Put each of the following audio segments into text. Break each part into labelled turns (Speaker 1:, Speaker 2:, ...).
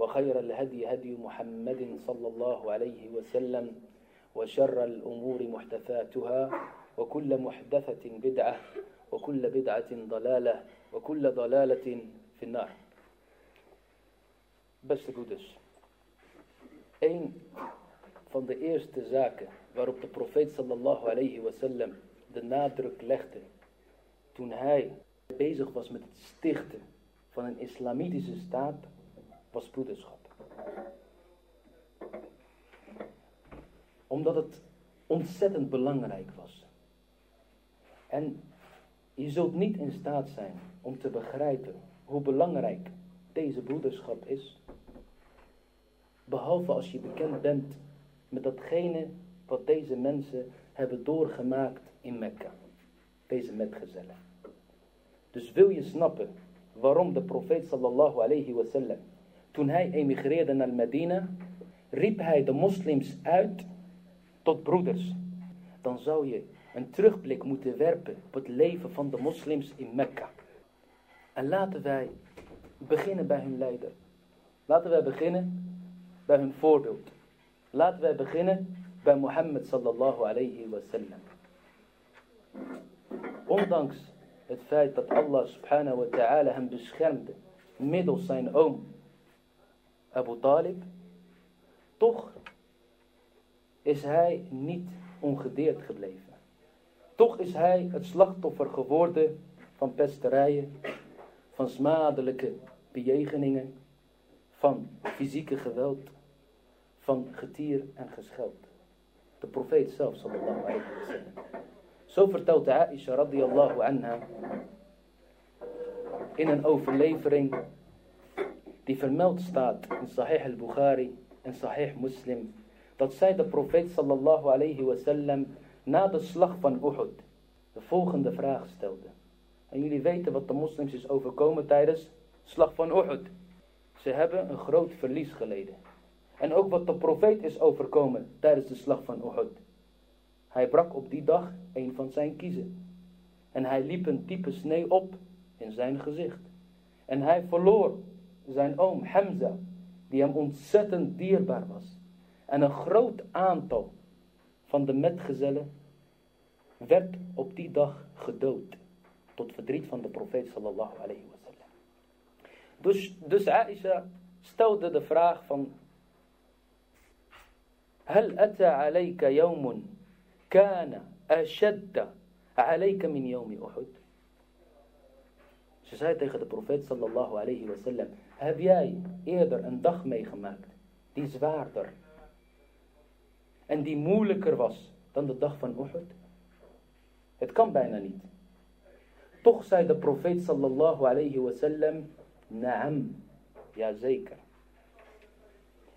Speaker 1: وخير الهدي هدي محمد صلى الله عليه وسلم وشر الأمور محدثاتها وكل محدثة بدعة وكل بدعة ضلالة وكل ضلالة في النار Beste broeders, een van de eerste zaken waarop de profeet sallallahu alayhi wasallam de nadruk legde toen hij bezig was met het stichten van een islamitische staat was broederschap. Omdat het ontzettend belangrijk was. En je zult niet in staat zijn om te begrijpen hoe belangrijk deze broederschap is. Behalve als je bekend bent met datgene wat deze mensen hebben doorgemaakt in Mekka. Deze metgezellen. Dus wil je snappen waarom de profeet sallallahu alayhi wasallam, toen hij emigreerde naar Medina, riep hij de moslims uit tot broeders. Dan zou je een terugblik moeten werpen op het leven van de moslims in Mekka. En laten wij beginnen bij hun leider. Laten wij beginnen bij hun voorbeeld. Laten wij beginnen bij Mohammed sallallahu alayhi wasallam. Ondanks het feit dat Allah subhanahu wa ta'ala hem beschermde middels zijn oom Abu Talib, toch is hij niet ongedeerd gebleven. Toch is hij het slachtoffer geworden van pesterijen, van smadelijke bejegeningen, van fysieke geweld, van getier en gescheld. De profeet zelf, sallallahu alayhi wa. Zo vertelt Aisha radiyallahu anha in een overlevering die vermeld staat in Sahih al-Bukhari en Sahih Muslim dat zij de profeet sallallahu alayhi wa sallam na de slag van Uhud de volgende vraag stelde. En jullie weten wat de moslims is overkomen tijdens de slag van Uhud. Ze hebben een groot verlies geleden. En ook wat de profeet is overkomen tijdens de slag van Uhud. Hij brak op die dag een van zijn kiezen. En hij liep een diepe snee op in zijn gezicht. En hij verloor zijn oom Hamza, die hem ontzettend dierbaar was. En een groot aantal van de metgezellen werd op die dag gedood. Tot verdriet van de profeet sallallahu alayhi wa sallam. Dus, dus Aisha stelde de vraag van... هل أتى عليك يوم كان أشد عليك من يوم أحد Ze zei tegen de profeet sallallahu alayhi wa sallam, heb jij eerder een dag meegemaakt die zwaarder en die moeilijker was dan de dag van Uhud? Het kan bijna niet. Toch zei de profeet sallallahu alayhi wa sallam, naam, ja zeker.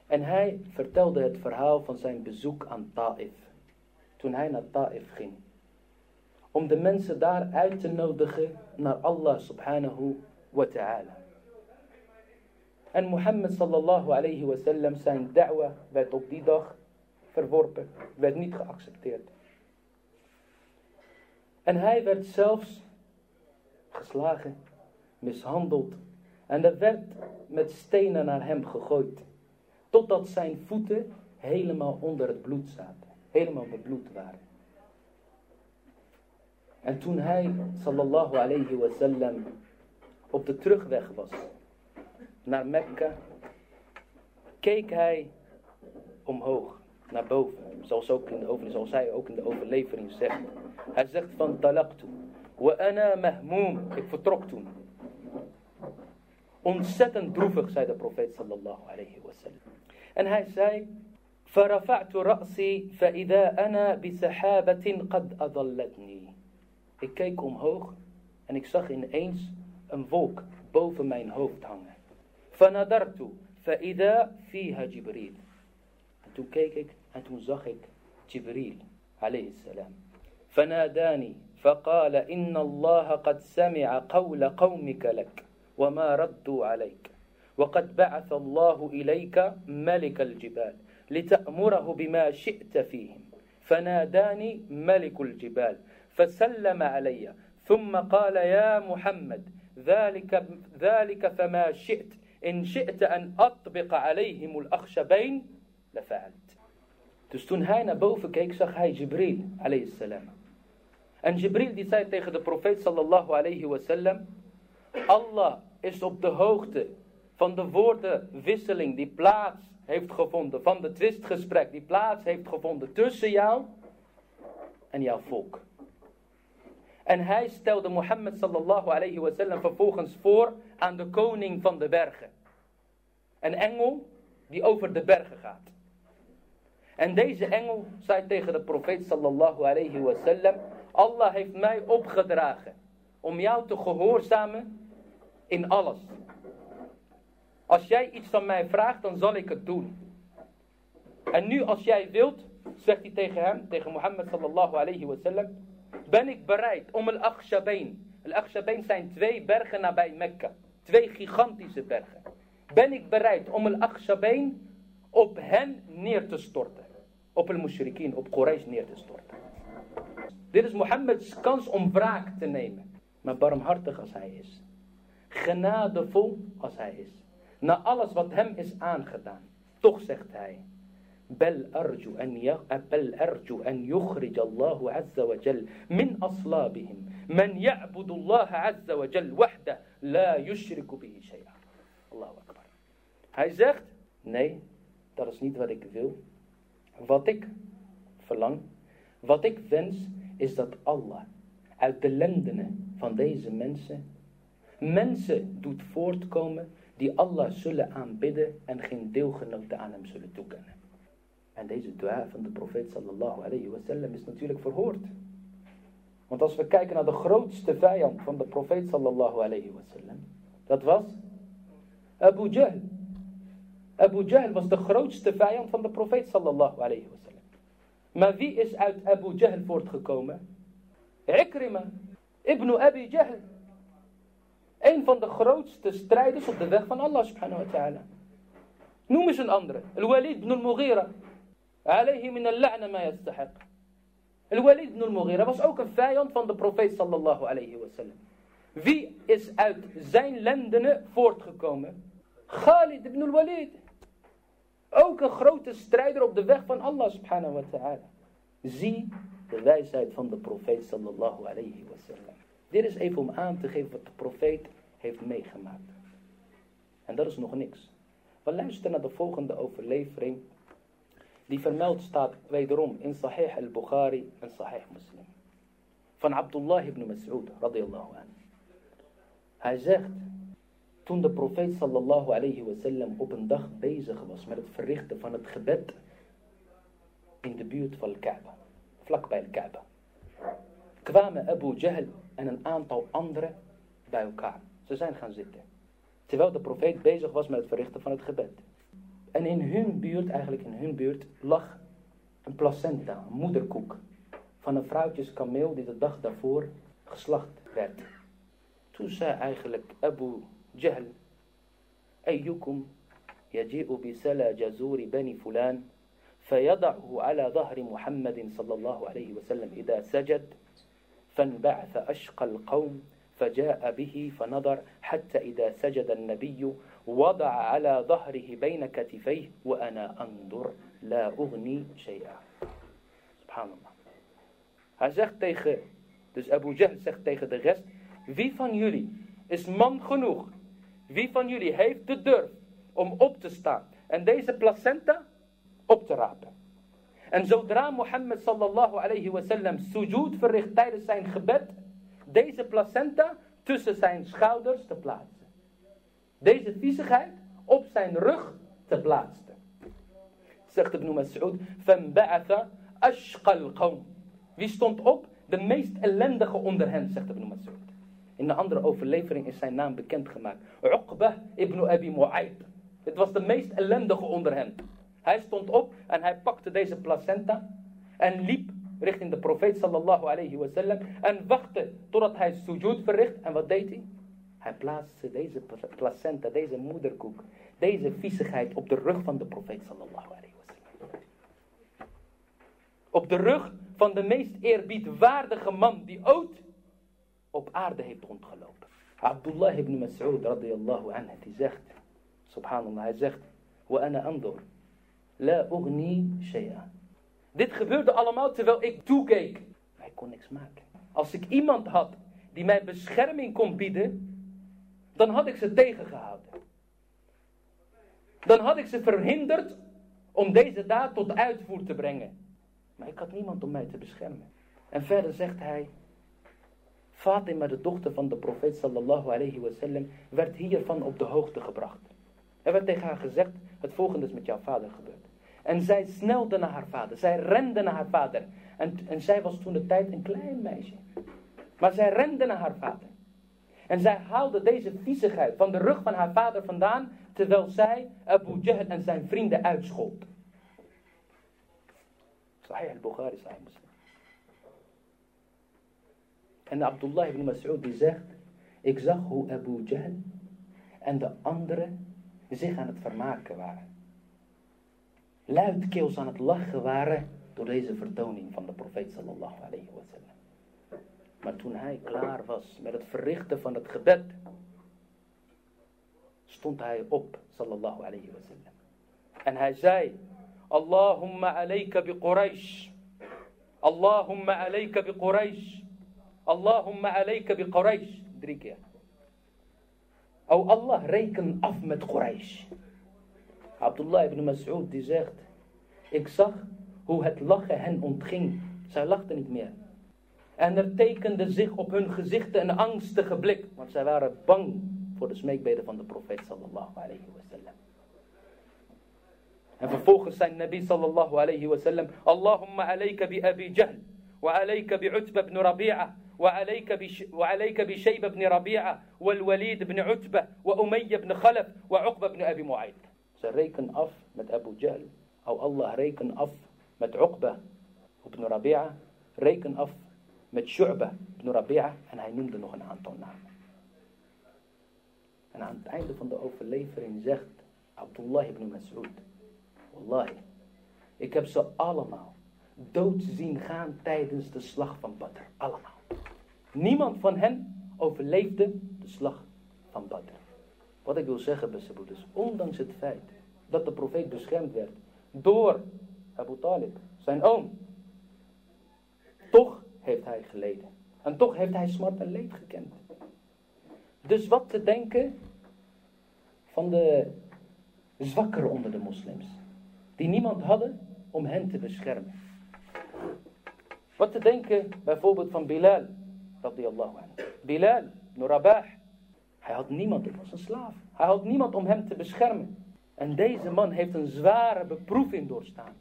Speaker 1: En hij vertelde het verhaal van zijn bezoek aan Ta'if. Toen hij naar Ta'if ging. Om de mensen daar uit te nodigen naar Allah subhanahu wa ta'ala. En Mohammed sallallahu alayhi wa sallam zijn da'wa werd op die dag verworpen. Werd niet geaccepteerd. En hij werd zelfs geslagen, mishandeld. En er werd met stenen naar hem gegooid. Totdat zijn voeten helemaal onder het bloed zaten. Helemaal bebloed waren. En toen hij, sallallahu alayhi wa sallam, op de terugweg was naar Mekka, keek hij omhoog, naar boven. Zoals, ook in de over, zoals hij ook in de overlevering zegt. Hij zegt van talaqtu, wa ana mahmoom, ik vertrok toen. Ontzettend droevig, zei de profeet sallallahu alayhi wa sallam. En hij zei, فرفعت رأسي فإذا أنا بسحابة قد أضلتني. Ik keek omhoog en ik zag ineens een wolk boven mijn hoofd hangen. فنظرت فإذا فيها جبريل. En toen zag ik Jibril, alayhi salam. فناداني فقال إن الله قد سمع قول قومك لك وما ردوا عليك وقد بعث الله إليك ملك الجبال لتأمره بما شئت فيهم فناداني ملك الجبال فسلم علي ثم قال يا محمد ذلك ذلك فما شئت In shi'te an atbiqa alayhimul akhshabain lafa'alt. Dus toen hij naar boven keek, zag hij Jibril alayhi salam. En Jibril die zei tegen de profeet sallallahu alayhi wasallam: Allah is op de hoogte van de woordenwisseling die plaats heeft gevonden, van de twistgesprek die plaats heeft gevonden tussen jou en jouw volk. En hij stelde Mohammed sallallahu alayhi wasallam vervolgens voor aan de koning van de bergen. Een engel die over de bergen gaat. En deze engel zei tegen de profeet sallallahu alayhi wasallam, Allah heeft mij opgedragen om jou te gehoorzamen in alles. Als jij iets van mij vraagt, dan zal ik het doen. En nu als jij wilt, zegt hij tegen hem, tegen Mohammed sallallahu alayhi wasallam, ben ik bereid om al-Akhshabain. Al-Akhshabain zijn twee bergen nabij Mekka. Twee gigantische bergen. Ben ik bereid om al-Akhshabain op hen neer te storten. Op al-Mushrikeen, op Quraysh neer te storten. Dit is Mohammeds kans om wraak te nemen. Maar barmhartig als hij is. Genadevol als hij is. Na alles wat hem is aangedaan. Toch zegt hij. بل أرجو أن بل أرجو أن يخرج الله عز وجل من أصلابهم من يعبد الله عز وجل وحده لا يشرك به شيئا الله أكبر Hij zegt, nee, dat is niet wat ik wil. Wat ik verlang, wat ik wens, is dat Allah uit de lendenen van deze mensen mensen doet voortkomen die Allah zullen aanbidden en geen deelgenoten aan hem zullen toekennen. En deze dua van de profeet sallallahu alayhi wasallam is natuurlijk verhoord. Want als we kijken naar de grootste vijand van de profeet sallallahu alayhi wasallam, dat was Abu Jahl. Abu Jahl was de grootste vijand van de profeet sallallahu alayhi wasallam. Maar wie is uit Abu Jahl voortgekomen? Ikrima, ibn Abi Jahl. Een van de grootste strijders op de weg van Allah subhanahu wa ta'ala. Noem eens een andere. Al-Walid ibn al-Mughira. Alayhi min اللعنة ما يستحق الوليد بن المغيرة ibn al-Mughira was ook een vijand van de profeet sallallahu alayhi wa sallam. Wie is uit zijn lendenen voortgekomen? Khalid ibn al-Walid. Ook een grote strijder op de weg van Allah subhanahu wa ta'ala. Zie de wijsheid van de profeet sallallahu alayhi wa sallam. Dit is even om aan te geven wat de profeet heeft meegemaakt. En dat is nog niks. We luisteren naar de volgende overlevering die vermeld staat wederom in Sahih al-Bukhari en Sahih Muslim. Van Abdullah ibn Mas'ud, radiyallahu anhu. Hij zegt, toen de profeet sallallahu alayhi wasallam op een dag bezig was met het verrichten van het gebed in de buurt van Kaaba, vlakbij Kaaba, kwamen Abu Jahl en een aantal anderen bij elkaar. Ze zijn gaan zitten. Terwijl de profeet bezig was met het verrichten van het gebed. En in hun buurt, eigenlijk in hun buurt, lag een placenta, een moederkoek. Van een vrouwtjeskameel die de dag daarvoor geslacht werd. Toen zei eigenlijk Abu Jahl, أيكم يجيء بسلا جزور بني فلان فيضعه على ظهر محمد صلى الله عليه وسلم إذا سجد فانبعث أشقى القوم فجاء به فنظر حتى إذا سجد النبي وضع على ظهره بين كتفيه وأنا أنظر لا أغني شيئا سبحان الله Hij zegt tegen, dus Abu Jahl zegt tegen de rest, wie van jullie is man genoeg? Wie van jullie heeft de durf om op te staan en deze placenta op te rapen? En zodra Mohammed sallallahu alayhi wasallam sujud verricht tijdens zijn gebed, deze placenta tussen zijn schouders te plaatsen. Deze viezigheid op zijn rug te plaatsen. Zegt Ibn Mas'ud, فَنْبَعَثَ أَشْقَ الْقَوْمِ Wie stond op? De meest ellendige onder hen, zegt Ibn Mas'ud. In de andere overlevering is zijn naam bekendgemaakt. Uqba ibn Abi Mu'ayt. Het was de meest ellendige onder hen. Hij stond op en hij pakte deze placenta en liep richting de profeet sallallahu alayhi wasallam en wachtte totdat hij sujud verricht. En wat deed hij? Hij plaatste deze placenta, deze moederkoek, deze viezigheid op de rug van de profeet sallallahu alayhi wasallam. Op de rug van de meest eerbiedwaardige man die ooit op aarde heeft rondgelopen. Abdullah ibn Mas'ud radiyallahu anhu, die zegt, subhanallah, hij zegt, wa ana andur, la ugni shay'a. Dit gebeurde allemaal terwijl ik toekeek. Hij kon niks maken. Als ik iemand had die mij bescherming kon bieden, dan had ik ze tegengehouden. Dan had ik ze verhinderd om deze daad tot uitvoer te brengen. Maar ik had niemand om mij te beschermen. En verder zegt hij, Fatima, de dochter van de profeet sallallahu alayhi wasallam, werd hiervan op de hoogte gebracht. Er werd tegen haar gezegd, het volgende is met jouw vader gebeurd. En zij snelde naar haar vader, zij rende naar haar vader. En, en zij was toen de tijd een klein meisje. Maar zij rende naar haar vader. En zij haalde deze viezigheid van de rug van haar vader vandaan, terwijl zij Abu Jahl en zijn vrienden uitschold. Sahih al-Bukhari, Sahih Muslim. En Abdullah ibn Mas'ud die zegt, ik zag hoe Abu Jahl en de anderen zich aan het vermaken waren. Luidkeels aan het lachen waren door deze vertoning van de profeet sallallahu alayhi wa sallam. Maar toen hij klaar was met het verrichten van het gebed, stond hij op sallallahu alayhi wa sallam. En hij zei, Allahumma alayka bi Quraysh. Allahumma alayka bi Quraysh. Allahumma alayka bi Quraysh. Drie keer. O Allah, reken af met Quraysh. Abdullah ibn Mas'ud die zegt, ik zag hoe het lachen hen ontging. Zij lachten niet meer. En er tekende zich op hun gezichten een angstige blik, want zij waren bang voor de smeekbeden van de profeet sallallahu alayhi wasallam. En vervolgens zei Nabi sallallahu alayhi wasallam, Allahumma alayka bi Abi Jahl, wa alayka bi Utba ibn Rabi'a, وعليك بشيبة بن ربيعة والوليد بن عتبة وأمية بن خلف وعقبة بن أبي معيط. Ze reken af met Abu Jahl. O Allah, reken af met Uqba ibn Rabi'a. Reken af met Shu'ba ibn Rabi'a. En hij noemde nog een aantal namen. En aan het einde van de overlevering zegt Abdullah ibn Mas'ud. Wallahi, ik heb ze allemaal dood zien gaan tijdens de slag van Badr. Allemaal. Niemand van hen overleefde de slag van Badr. Wat ik wil zeggen, beste broeders, ondanks het feit dat de profeet beschermd werd door Abu Talib, zijn oom, toch heeft hij geleden. En toch heeft hij smart en leed gekend. Dus wat te denken van de zwakkeren onder de moslims, die niemand hadden om hen te beschermen. Wat te denken bijvoorbeeld van Bilal, radiyallahu anhu. Bilal, Nurabah. Hij had niemand, het was een slaaf. Hij had niemand om hem te beschermen. En deze man heeft een zware beproeving doorstaan.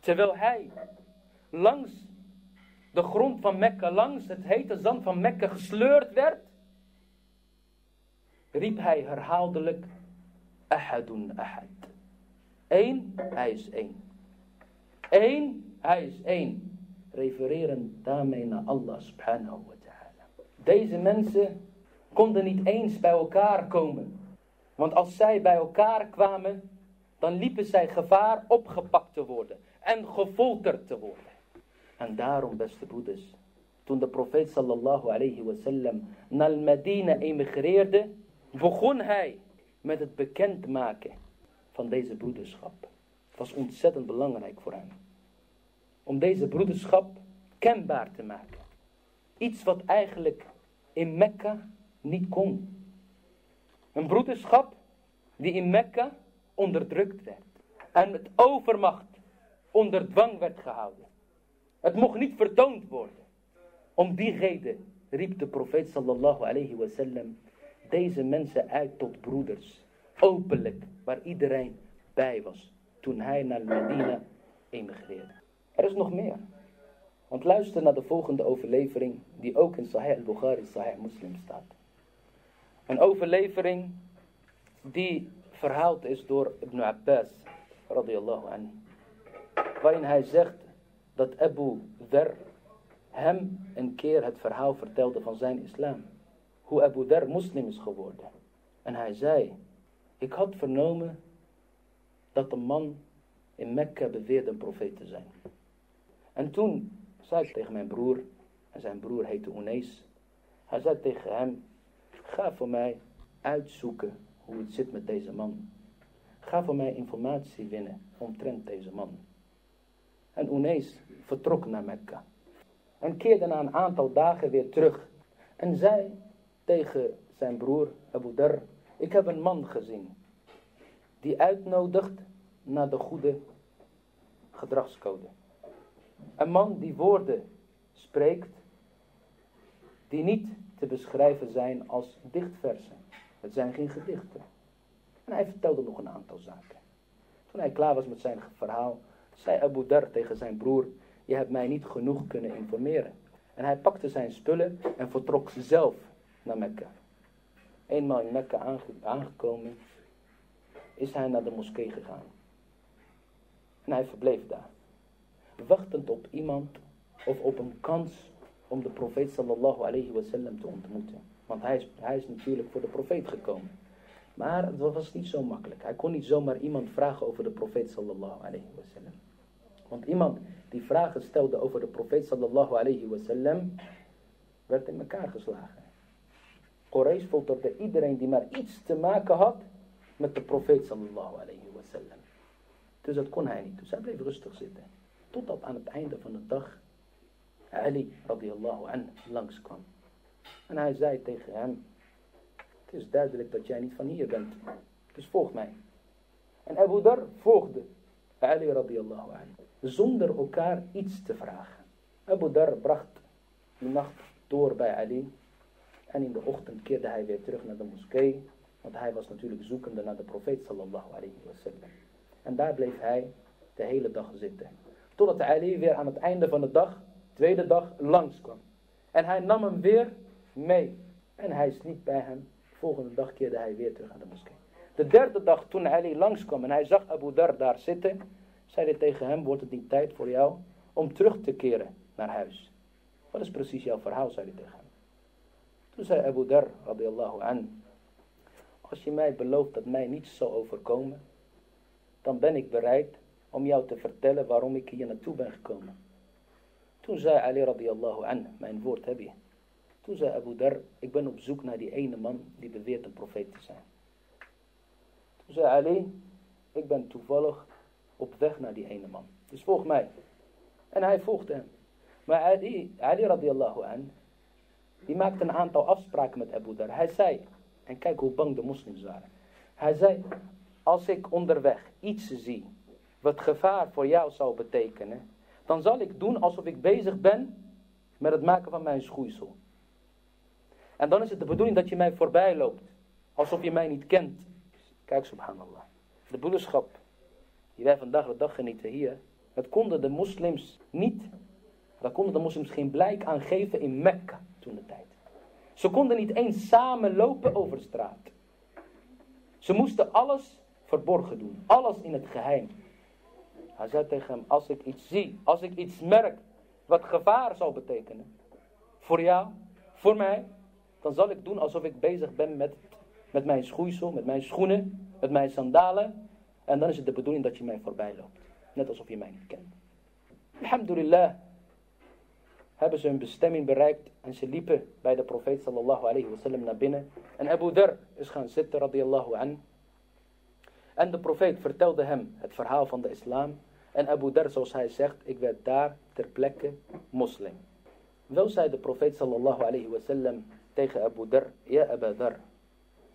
Speaker 1: Terwijl hij langs de grond van Mekka, langs het hete zand van Mekka gesleurd werd, riep hij herhaaldelijk, Ahadun ahad. Eén, hij is één. Eén, hij is één. Refereren daarmee naar Allah subhanahu wa ta'ala. Deze mensen konden niet eens bij elkaar komen. Want als zij bij elkaar kwamen, dan liepen zij gevaar opgepakt te worden en gefolterd te worden. En daarom, beste broeders, toen de profeet sallallahu alayhi wasallam naar Medina emigreerde, begon hij met het bekendmaken van deze broederschap. Het was ontzettend belangrijk voor hem. Om deze broederschap kenbaar te maken. Iets wat eigenlijk in Mekka niet kon. Een broederschap die in Mekka onderdrukt werd. En met overmacht onder dwang werd gehouden. Het mocht niet vertoond worden. Om die reden riep de profeet sallallahu alayhi wasallam deze mensen uit tot broeders. Openlijk, waar iedereen bij was. Toen hij naar Medina emigreerde. Er is nog meer. Want luister naar de volgende overlevering die ook in Sahih al-Bukhari, Sahih Muslim staat. Een overlevering die verhaald is door Ibn Abbas, radiyallahu anhu. Waarin hij zegt dat Abu Dhar hem een keer het verhaal vertelde van zijn islam. Hoe Abu Dhar moslim is geworden. En hij zei, ik had vernomen dat een man in Mekka beweerde een profeet te zijn. En toen zei ik tegen mijn broer, en zijn broer heette Unees. Hij zei tegen hem, ga voor mij uitzoeken hoe het zit met deze man. Ga voor mij informatie winnen omtrent deze man. En Unees vertrok naar Mekka. En keerde na een aantal dagen weer terug. En zei tegen zijn broer Abu Dar, ik heb een man gezien. Die uitnodigt naar de goede gedragscode. Een man die woorden spreekt die niet te beschrijven zijn als dichtversen. Het zijn geen gedichten. En hij vertelde nog een aantal zaken. Toen hij klaar was met zijn verhaal, zei Abu Dar tegen zijn broer, je hebt mij niet genoeg kunnen informeren. En hij pakte zijn spullen en vertrok zelf naar Mekka. Eenmaal in Mekka aangekomen, is hij naar de moskee gegaan. En hij verbleef daar. Wachtend op iemand of op een kans om de profeet sallallahu alayhi wasallam te ontmoeten. Want hij is, hij is natuurlijk voor de profeet gekomen. Maar het was niet zo makkelijk. Hij kon niet zomaar iemand vragen over de profeet sallallahu alayhi wasallam. Want iemand die vragen stelde over de profeet sallallahu alayhi wasallam, werd in elkaar geslagen. Quraysh folterde iedereen die maar iets te maken had met de profeet sallallahu alayhi wasallam. Dus dat kon hij niet. Dus hij bleef rustig zitten. Totdat aan het einde van de dag Ali radiallahu an langskwam. En hij zei tegen hem, het is duidelijk dat jij niet van hier bent. Dus volg mij. En Abu Dar volgde Ali radiallahu. Zonder elkaar iets te vragen. Abu Dar bracht die nacht door bij Ali. En in de ochtend keerde hij weer terug naar de moskee. Want hij was natuurlijk zoekende naar de profeet sallallahu alayhi wasallam. En daar bleef hij de hele dag zitten. Totdat Ali weer aan het einde van de dag, tweede dag, langskwam. En hij nam hem weer mee. En hij sliep bij hem. De volgende dag keerde hij weer terug aan de moskee. De derde dag toen Ali langskwam en hij zag Abu Dar daar zitten, zei tegen hem, wordt het niet tijd voor jou om terug te keren naar huis? Wat is precies jouw verhaal, zei hij tegen hem. Toen zei Abu Dar, radiallahu an, als je mij belooft dat mij niets zal overkomen, dan ben ik bereid om jou te vertellen waarom ik hier naartoe ben gekomen. Toen zei Ali radiallahu an, mijn woord heb je. Toen zei Abu Dar, ik ben op zoek naar die ene man die beweert een profeet te zijn. Toen zei Ali, ik ben toevallig op weg naar die ene man. Dus volg mij. En hij volgde hem. Maar Ali, Ali radiallahu an, die maakte een aantal afspraken met Abu Dar. Hij zei, en kijk hoe bang de moslims waren. Hij zei, als ik onderweg iets zie wat gevaar voor jou zou betekenen, dan zal ik doen alsof ik bezig ben met het maken van mijn schoeisel. En dan is het de bedoeling dat je mij voorbij loopt, alsof je mij niet kent. Kijk, subhanallah. De boodschap die wij vandaag de dag genieten hier, dat konden de moslims niet, daar konden de moslims geen blijk aan geven in Mekka toen de tijd. Ze konden niet eens samen lopen over straat. Ze moesten alles verborgen doen. Alles in het geheim. Hij zei tegen hem, als ik iets zie, als ik iets merk wat gevaar zal betekenen. Voor jou, voor mij. Dan zal ik doen alsof ik bezig ben met, met mijn schoeisel, met mijn schoenen, met mijn sandalen. En dan is het de bedoeling dat je mij voorbij loopt. Net alsof je mij niet kent. Alhamdulillah hebben ze hun bestemming bereikt en ze liepen bij de profeet sallallahu alayhi wasallam naar binnen. En Abu Dhar is gaan zitten radiyallahu an. En de profeet vertelde hem het verhaal van de islam. En Abu Dhar, zoals hij zegt, ik werd daar ter plekke moslim. Wel zei de profeet sallallahu alayhi wasallam tegen Abu Dhar, Ja Abu Dhar,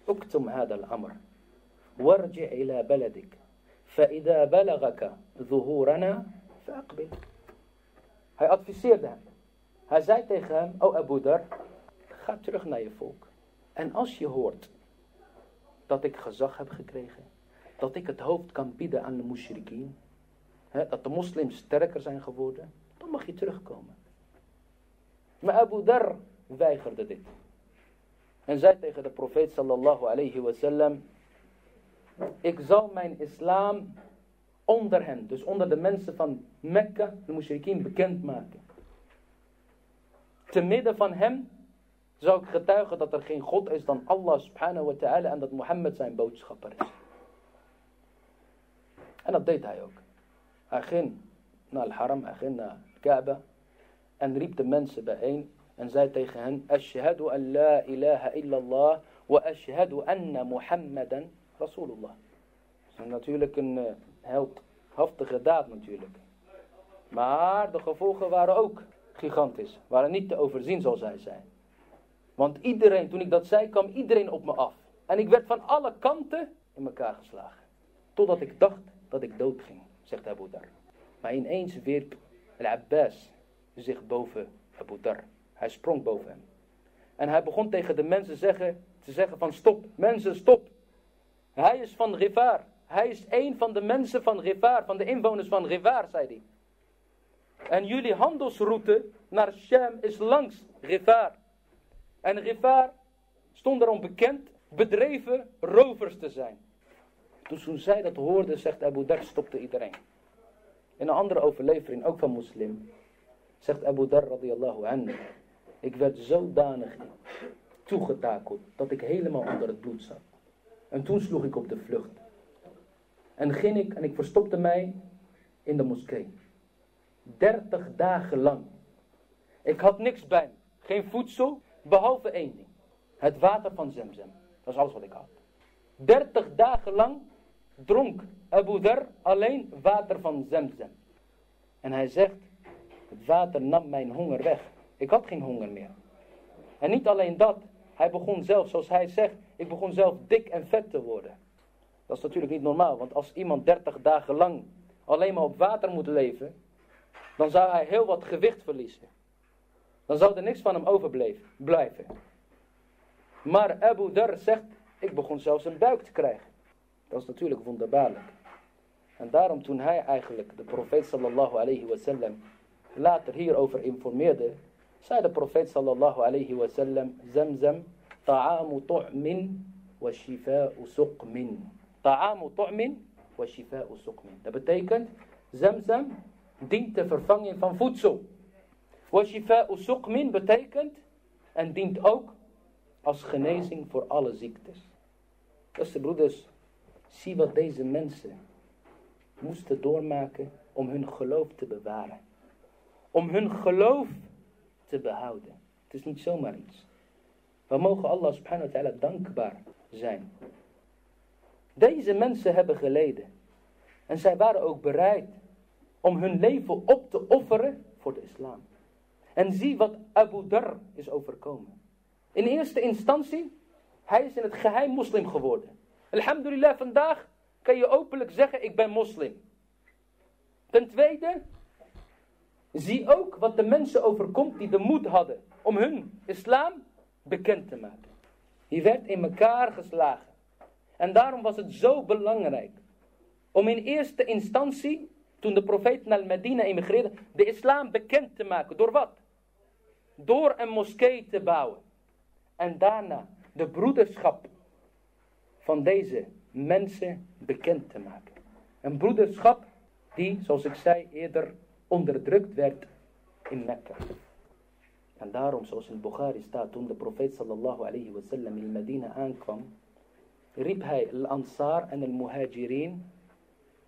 Speaker 1: uktum hada al-amr. Warji ila baladik. فإذا بلغك ظهورنا فأقبل Hij adviseerde hem. Hij zei tegen hem, o Abu Dhar, ga terug naar je volk. En als je hoort dat ik gezag heb gekregen, dat ik het hoofd kan bieden aan de mushrikeen, dat de moslims sterker zijn geworden, dan mag je terugkomen. Maar Abu Dhar weigerde dit. En zei tegen de profeet sallallahu alayhi wasallam, ik zal mijn islam onder hen, dus onder de mensen van Mekka, de mushrikien bekendmaken. Te midden van hem zou ik getuigen dat er geen God is dan Allah subhanahu wa ta'ala en dat Mohammed zijn boodschapper is. En dat deed hij ook. Hij ging naar al-Haram, hij ging naar Kaaba en riep de mensen bijeen en zei tegen hen, Ashhadu an la ilaha illallah wa ashhadu anna Muhammadan Rasulullah. Dat is natuurlijk een uh, heldhaftige daad natuurlijk. Maar de gevolgen waren ook gigantisch. Waren niet te overzien zoals hij zei. Want iedereen, toen ik dat zei, kwam iedereen op me af. En ik werd van alle kanten in elkaar geslagen. Totdat ik dacht dat ik dood ging, zegt Abu Dar. Maar ineens wierp Al-Abbas zich boven Abu Dar. Hij sprong boven hem. En hij begon tegen de mensen zeggen, te zeggen van stop, mensen stop. Hij is van Rivaar. Hij is een van de mensen van Rivaar, van de inwoners van Rivaar, zei hij. En jullie handelsroute naar Sham is langs Rivaar. En Rivaar stond erom bekend bedreven rovers te zijn. Dus toen zij dat hoorde, zegt Abu Dar, stopte iedereen. In een andere overlevering, ook van moslim, zegt Abu Dar radiyallahu anhu. Ik werd zodanig toegetakeld dat ik helemaal onder het bloed zat. En toen sloeg ik op de vlucht. En ging ik en ik verstopte mij in de moskee. Dertig dagen lang. Ik had niks bij me. Geen voedsel, behalve één ding. Het water van Zemzem. Dat is alles wat ik had. Dertig dagen lang dronk Abu Dhar alleen water van Zemzem. En hij zegt, het water nam mijn honger weg. Ik had geen honger meer. En niet alleen dat, hij begon zelf, zoals hij zegt, ik begon zelf dik en vet te worden. Dat is natuurlijk niet normaal, want als iemand 30 dagen lang alleen maar op water moet leven, dan zou hij heel wat gewicht verliezen. Dan zou er niks van hem overblijven. Maar Abu Dhar zegt, ik begon zelfs een buik te krijgen. Dat is natuurlijk wonderbaarlijk. En daarom toen hij eigenlijk de profeet sallallahu alayhi wasallam later hierover informeerde, zei de profeet sallallahu alayhi wasallam, Zamzam ta'amu tu'min wa shifa'u suqmin. Ta'amu tu'min wa shifa'u suqmin. Dat betekent, Zamzam dient de vervanging van voedsel. Wa shifa'u suqmin betekent, en dient ook als genezing voor alle ziektes. Beste broeders, zie wat deze mensen moesten doormaken om hun geloof te bewaren. Om hun geloof te behouden. Het is niet zomaar iets. We mogen Allah subhanahu wa ta'ala dankbaar zijn. Deze mensen hebben geleden. En zij waren ook bereid om hun leven op te offeren voor de islam. En zie wat Abu Dar is overkomen. In eerste instantie, hij is in het geheim moslim geworden. Alhamdulillah, vandaag kan je openlijk zeggen, ik ben moslim. Ten tweede, zie ook wat de mensen overkomt die de moed hadden om hun islam bekend te maken. Die werd in elkaar geslagen. En daarom was het zo belangrijk om in eerste instantie, toen de profeet naar Medina emigreerde, de islam bekend te maken. Door wat? Door een moskee te bouwen. En daarna de broederschap van deze mensen bekend te maken. Een broederschap die, zoals ik zei eerder, onderdrukt werd in Mekka. En daarom, zoals in Bukhari staat, toen de profeet sallallahu alayhi wa sallam in Medina aankwam, riep hij al-Ansar en al-Muhajirin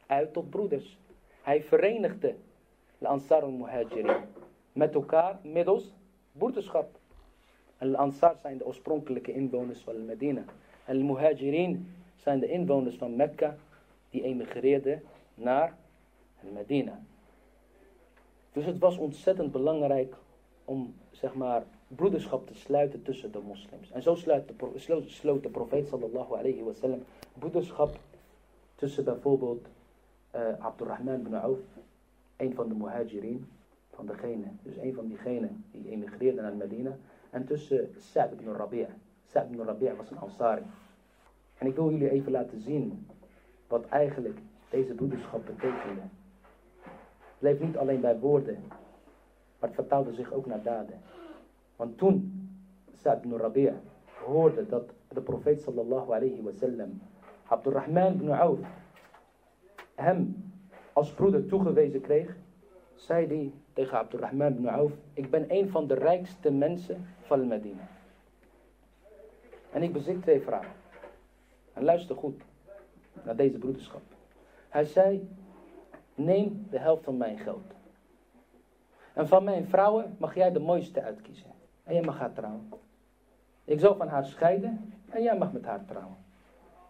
Speaker 1: uit tot broeders. Hij verenigde al-Ansar en al-Muhajirin met elkaar middels broederschap. Al-Ansar zijn de oorspronkelijke inwoners van Medina. Al-Muhajirin zijn de inwoners van Mekka die emigreerden naar Medina. Dus het was ontzettend belangrijk om, zeg maar, broederschap te sluiten tussen de moslims. En zo sluit de, sloot, de profeet sallallahu alayhi wa sallam broederschap tussen bijvoorbeeld uh, Abdurrahman bin Auf, een van de muhajirin, van degene, dus een van diegenen die emigreerden naar Medina, en tussen Sa'd ibn Rabi'. Sa'd ibn Rabi' was een Ansari. En ik wil jullie even laten zien wat eigenlijk deze broederschap betekende. Bleef niet alleen bij woorden, maar het vertaalde zich ook naar daden. Want toen Sa'd ibn Rabi' hoorde dat de profeet sallallahu alayhi wa sallam Abdurrahman ibn Auf hem als broeder toegewezen kreeg, zei hij tegen Abdurrahman ibn Auf, ik ben een van de rijkste mensen van Medina. En ik bezit twee vrouwen. En luister goed naar deze broederschap. Hij zei, neem de helft van mijn geld. En van mijn vrouwen mag jij de mooiste uitkiezen. En jij mag haar trouwen. Ik zal van haar scheiden en jij mag met haar trouwen.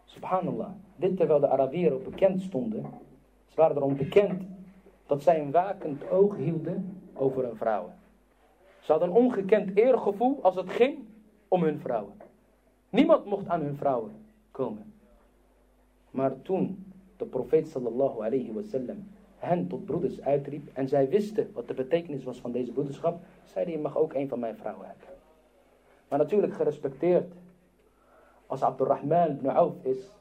Speaker 1: Subhanallah. Dit terwijl de Arabieren bekend stonden. Ze waren erom bekend dat zij een wakend oog hielden over hun vrouwen. Ze hadden een ongekend eergevoel als het ging om hun vrouwen. Niemand mocht aan hun vrouwen komen. Maar toen de profeet sallallahu alayhi wasallam hen tot broeders uitriep en zij wisten wat de betekenis was van deze broederschap, zei hij, je mag ook een van mijn vrouwen hebben. Maar natuurlijk gerespecteerd als Abdurrahman ibn Auf is,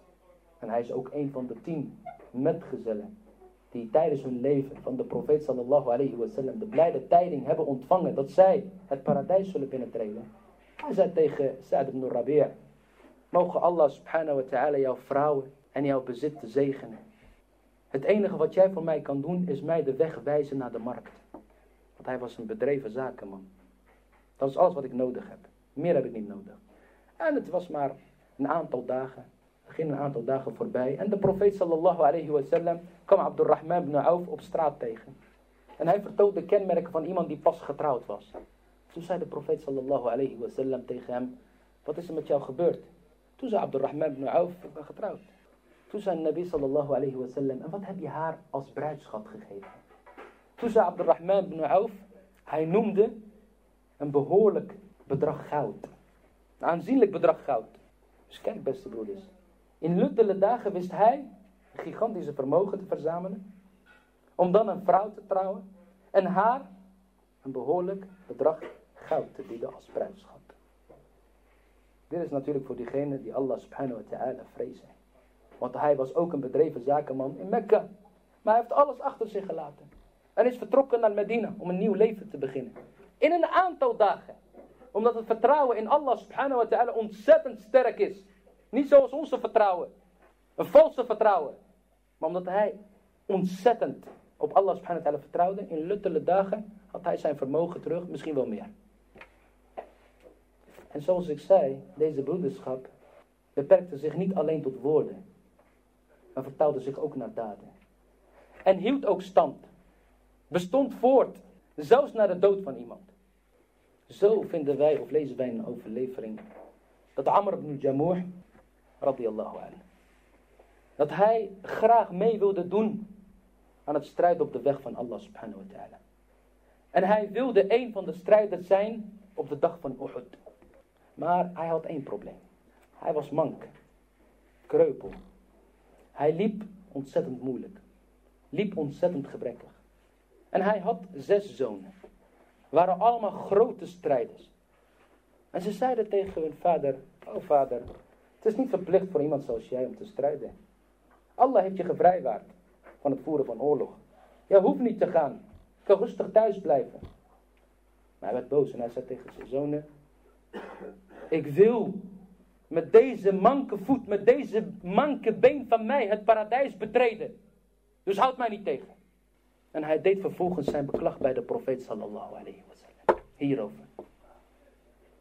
Speaker 1: en hij is ook een van de tien metgezellen die tijdens hun leven van de profeet sallallahu alayhi wasallam de blijde tijding hebben ontvangen dat zij het paradijs zullen binnentreden. Hij zei tegen Sa'd ibn Rabi' mogen Allah subhanahu wa ta'ala jouw vrouwen en jouw bezit zegenen. Het enige wat jij voor mij kan doen is mij de weg wijzen naar de markt. Want hij was een bedreven zakenman. Dat is alles wat ik nodig heb. Meer heb ik niet nodig. En het was maar een aantal dagen. Er gingen een aantal dagen voorbij. En de profeet sallallahu alayhi wa sallam kwam Abdurrahman ibn Auf op straat tegen. En hij vertoonde kenmerken van iemand die pas getrouwd was. Toen zei de profeet sallallahu alayhi wa sallam tegen hem. Wat is er met jou gebeurd? Toen zei Abdurrahman ibn Auf, ik ben getrouwd. Toen zei Nabi sallallahu alayhi wa sallam, en wat heb je haar als bruidschat gegeven? Toen zei Abdurrahman ibn Auf, hij noemde een behoorlijk bedrag goud. Een aanzienlijk bedrag goud. Dus kijk beste broeders. In luttele dagen wist hij een gigantische vermogen te verzamelen. Om dan een vrouw te trouwen. En haar een behoorlijk bedrag goud te bieden als bruidschat. Dit is natuurlijk voor diegenen die Allah subhanahu wa ta'ala vrezen. Want hij was ook een bedreven zakenman in Mekka. Maar hij heeft alles achter zich gelaten. En is vertrokken naar Medina om een nieuw leven te beginnen. In een aantal dagen. Omdat het vertrouwen in Allah subhanahu wa ta'ala ontzettend sterk is. Niet zoals onze vertrouwen. Een valse vertrouwen. Maar omdat hij ontzettend op Allah subhanahu wa ta'ala vertrouwde. In luttele dagen had hij zijn vermogen terug. Misschien wel meer. En zoals ik zei, deze broederschap beperkte zich niet alleen tot woorden maar vertaalde zich ook naar daden. En hield ook stand. Bestond voort, zelfs na de dood van iemand. Zo vinden wij, of lezen wij in een overlevering, dat Amr ibn Jamuh, radiyallahu anhu, dat hij graag mee wilde doen aan het strijd op de weg van Allah subhanahu wa ta'ala. En hij wilde een van de strijders zijn op de dag van Uhud. Maar hij had één probleem. Hij was mank, kreupel, hij liep ontzettend moeilijk. Liep ontzettend gebrekkig. En hij had zes zonen. Waren allemaal grote strijders. En ze zeiden tegen hun vader, oh vader, het is niet verplicht voor iemand zoals jij om te strijden. Allah heeft je gevrijwaard van het voeren van oorlog. Je hoeft niet te gaan. Je kan rustig thuis blijven. Maar hij werd boos en hij zei tegen zijn zonen, ik wil met deze manke voet, met deze manke been van mij het paradijs betreden. Dus houd mij niet tegen. En hij deed vervolgens zijn beklag bij de profeet sallallahu alayhi wasallam. Hierover.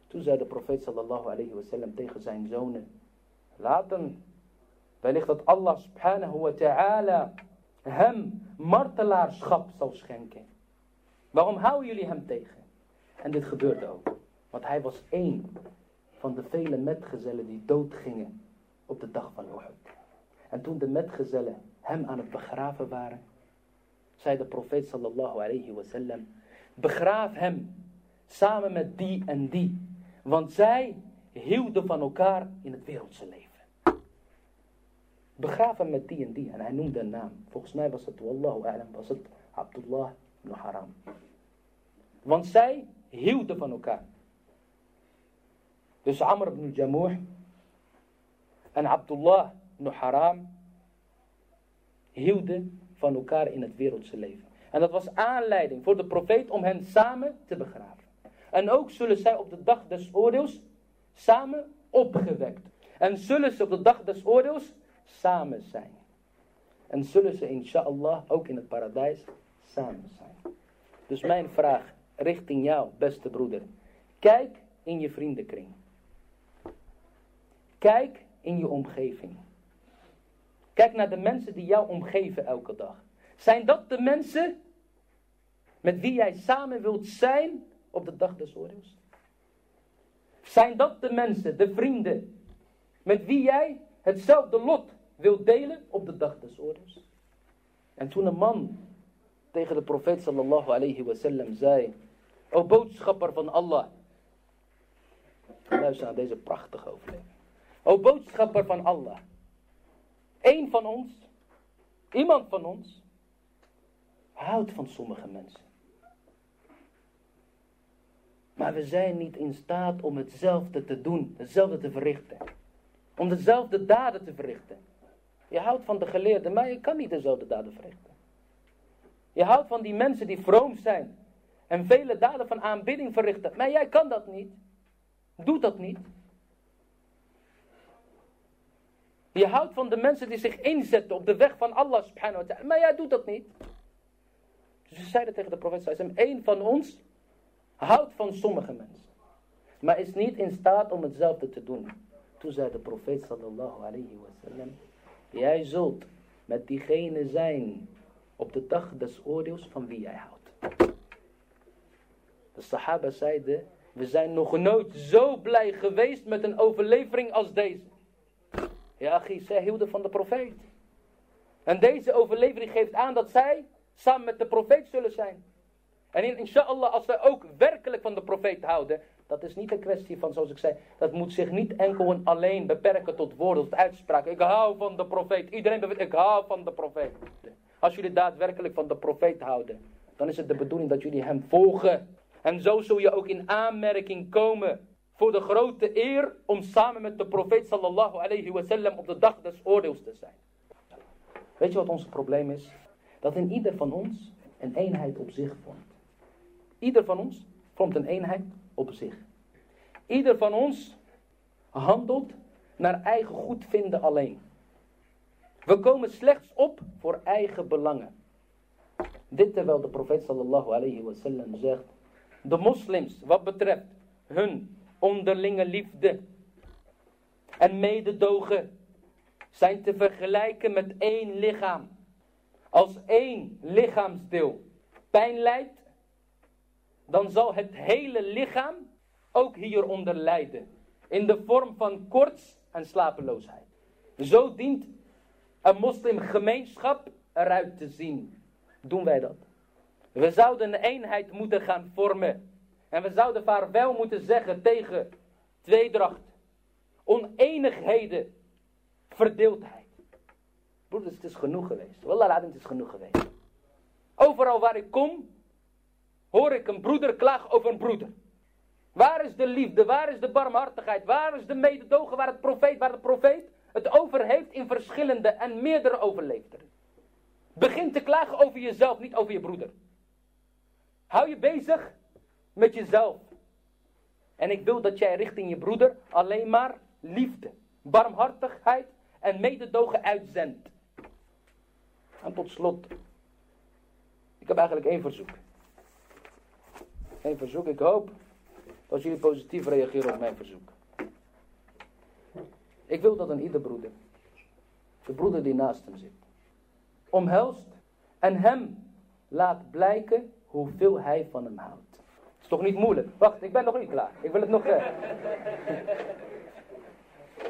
Speaker 1: Toen zei de profeet sallallahu alayhi wasallam tegen zijn zonen. Laten. Wellicht dat Allah subhanahu wa ta'ala hem martelaarschap zal schenken. Waarom houden jullie hem tegen? En dit gebeurde ook. Want hij was één van de vele metgezellen die doodgingen op de dag van Uhud. En toen de metgezellen hem aan het begraven waren, zei de profeet sallallahu alayhi wasallam, begraaf hem samen met die en die, want zij hielden van elkaar in het wereldse leven. Begraaf hem met die en die. En hij noemde een naam. Volgens mij was het, wallahu a'lam, was het Abdullah ibn Haram. Want zij hielden van elkaar. Dus Amr ibn Jamuh en Abdullah ibn Haram hielden van elkaar in het wereldse leven. En dat was aanleiding voor de profeet om hen samen te begraven. En ook zullen zij op de dag des oordeels samen opgewekt. En zullen ze op de dag des oordeels samen zijn. En zullen ze inshallah ook in het paradijs samen zijn. Dus mijn vraag richting jou, beste broeder. Kijk in je vriendenkring. Kijk in je omgeving. Kijk naar de mensen die jou omgeven elke dag. Zijn dat de mensen met wie jij samen wilt zijn op de dag des oordeels? Zijn dat de mensen, de vrienden, met wie jij hetzelfde lot wilt delen op de dag des oordeels? En toen een man tegen de profeet sallallahu alayhi zei, o boodschapper van Allah, luister naar deze prachtige overleving. O boodschapper van Allah, een van ons, iemand van ons, houdt van sommige mensen. Maar we zijn niet in staat om hetzelfde te doen, hetzelfde te verrichten. Om dezelfde daden te verrichten. Je houdt van de geleerden, maar je kan niet dezelfde daden verrichten. Je houdt van die mensen die vroom zijn en vele daden van aanbidding verrichten, maar jij kan dat niet. Doe dat niet. Je houdt van de mensen die zich inzetten op de weg van Allah subhanahu wa ta'ala, maar jij doet dat niet. Dus ze zeiden tegen de profeet, één van ons houdt van sommige mensen. Maar is niet in staat om hetzelfde te doen. Toen zei de profeet sallallahu alayhi wasallam. Jij zult met diegene zijn op de dag des oordeels van wie jij houdt. De sahaba zeiden. We zijn nog nooit zo blij geweest met een overlevering als deze. Ja, Achie, zij hielden van de profeet. En deze overlevering geeft aan dat zij samen met de profeet zullen zijn. En inshallah, als wij ook werkelijk van de profeet houden, dat is niet een kwestie van, zoals ik zei, dat moet zich niet enkel en alleen beperken tot woorden, tot uitspraken. Ik hou van de profeet. Iedereen beweert, ik hou van de profeet. Als jullie daadwerkelijk van de profeet houden, dan is het de bedoeling dat jullie hem volgen. En zo zul je ook in aanmerking komen voor de grote eer om samen met de profeet sallallahu alayhi wasallam op de dag des oordeels te zijn. Weet je wat ons probleem is? Dat in ieder van ons een eenheid op zich vormt. Ieder van ons vormt een eenheid op zich. Ieder van ons handelt naar eigen goedvinden alleen. We komen slechts op voor eigen belangen. Dit terwijl de profeet sallallahu alayhi wasallam zegt. De moslims wat betreft hun onderlinge liefde en mededogen zijn te vergelijken met één lichaam. Als één lichaamsdeel pijn lijdt, dan zal het hele lichaam ook hieronder lijden. In de vorm van koorts en slapeloosheid. Zo dient een moslimgemeenschap eruit te zien. Doen wij dat? We zouden een eenheid moeten gaan vormen. En we zouden vaarwel moeten zeggen tegen tweedracht, oneenigheden, verdeeldheid. Broeders, het is genoeg geweest. Wallah, het is genoeg geweest. Overal waar ik kom, hoor ik een broeder klagen over een broeder. Waar is de liefde? Waar is de barmhartigheid? Waar is de mededogen? Waar het profeet, waar de profeet het over heeft in verschillende en meerdere overleveringen. Begin te klagen over jezelf, niet over je broeder. Hou je bezig met jezelf. En ik wil dat jij richting je broeder alleen maar liefde, barmhartigheid en mededogen uitzendt. En tot slot, ik heb eigenlijk één verzoek. Eén verzoek, ik hoop dat jullie positief reageren op mijn verzoek. Ik wil dat een ieder broeder, de broeder die naast hem zit, omhelst en hem laat blijken hoeveel hij van hem houdt. Is toch niet moeilijk? Wacht, ik ben nog niet klaar. Ik wil het nog zeggen.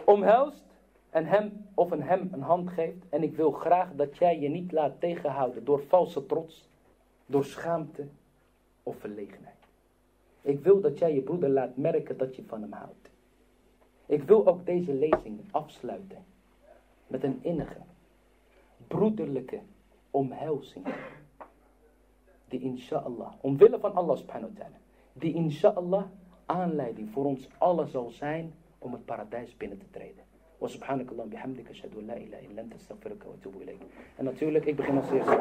Speaker 1: omhelst en hem of een hem een hand geeft. En ik wil graag dat jij je niet laat tegenhouden door valse trots, door schaamte of verlegenheid. Ik wil dat jij je broeder laat merken dat je van hem houdt. Ik wil ook deze lezing afsluiten met een innige, broederlijke omhelzing. Die inshallah, omwille van Allah subhanahu wa ta'ala, die inshallah aanleiding voor ons allen zal zijn om het paradijs binnen te treden. Wa subhanakallah bihamdika ashhadu la ilaha illa anta astaghfiruka wa atubu ilayk. En natuurlijk, ik begin als eerste.